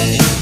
yeah